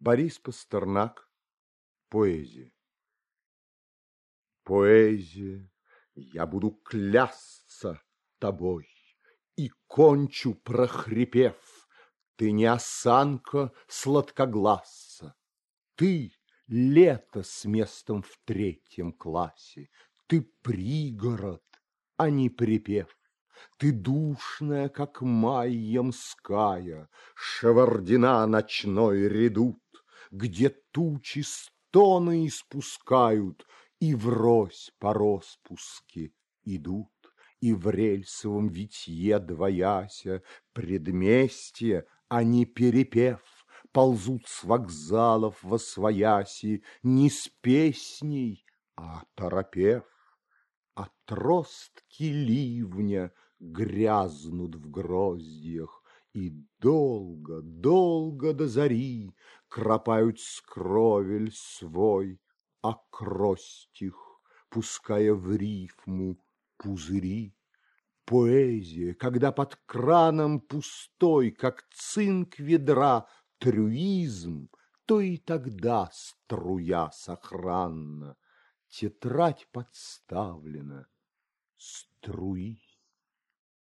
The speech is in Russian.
Борис Пастернак. Поэзия. Поэзия, я буду клясться тобой И кончу, прохрипев, Ты не осанка сладкогласса, Ты лето с местом в третьем классе, Ты пригород, а не припев. Ты душная, как май ямская, Шевардина ночной редут, Где тучи стоны испускают И врозь по роспуске идут, И в рельсовом витье двояся Предместье, а не перепев, Ползут с вокзалов во свояси Не с песней, а торопев. Отростки ливня грязнут в гроздьях, И долго, долго до зари Кропают скровель свой акростих, Пуская в рифму пузыри. Поэзия, когда под краном пустой, Как цинк ведра, трюизм, То и тогда струя сохранна, Тетрадь подставлена, струи.